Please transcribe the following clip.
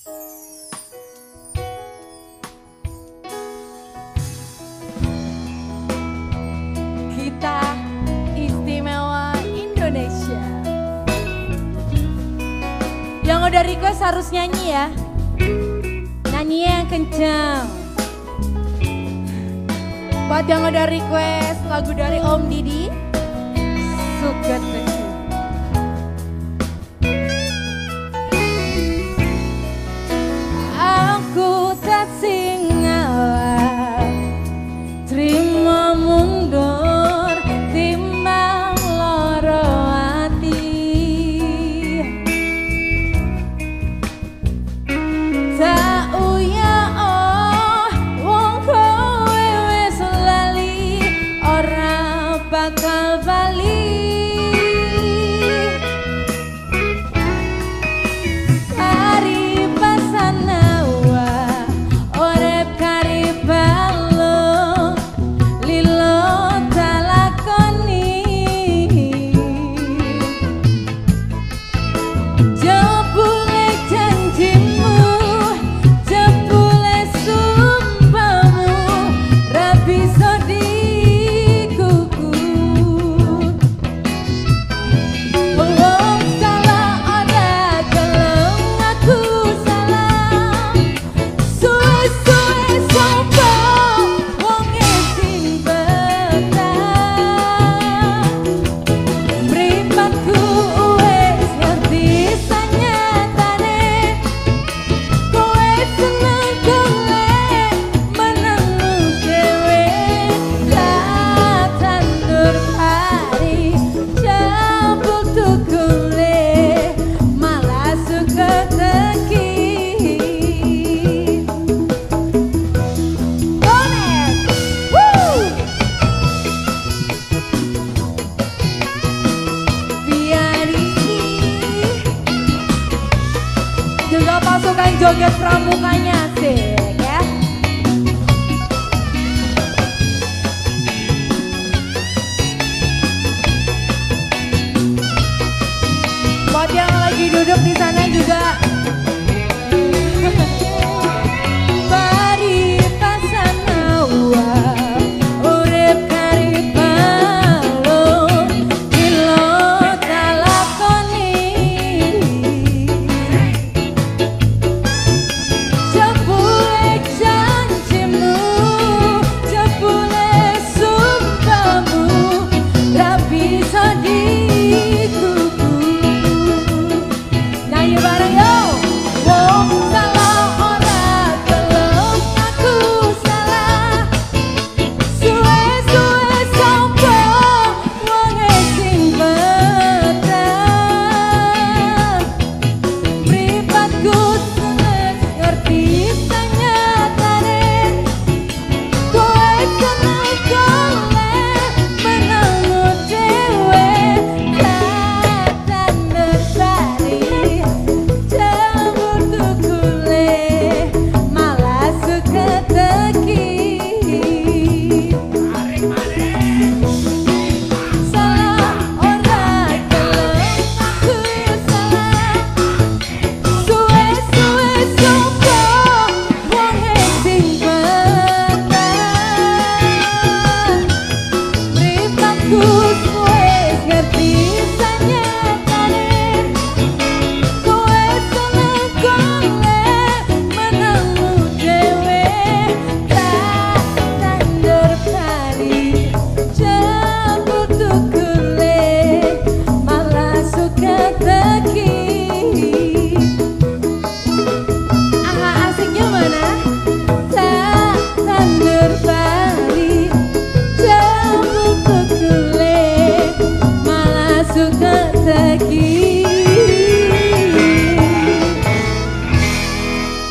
Kita istimewa Indonesia. Yang udah request harus nyanyi ya. Nyanyi yang kenceng. Buat yang udah request lagu dari Om Didi, suket. Masukkan joget pramukanya sih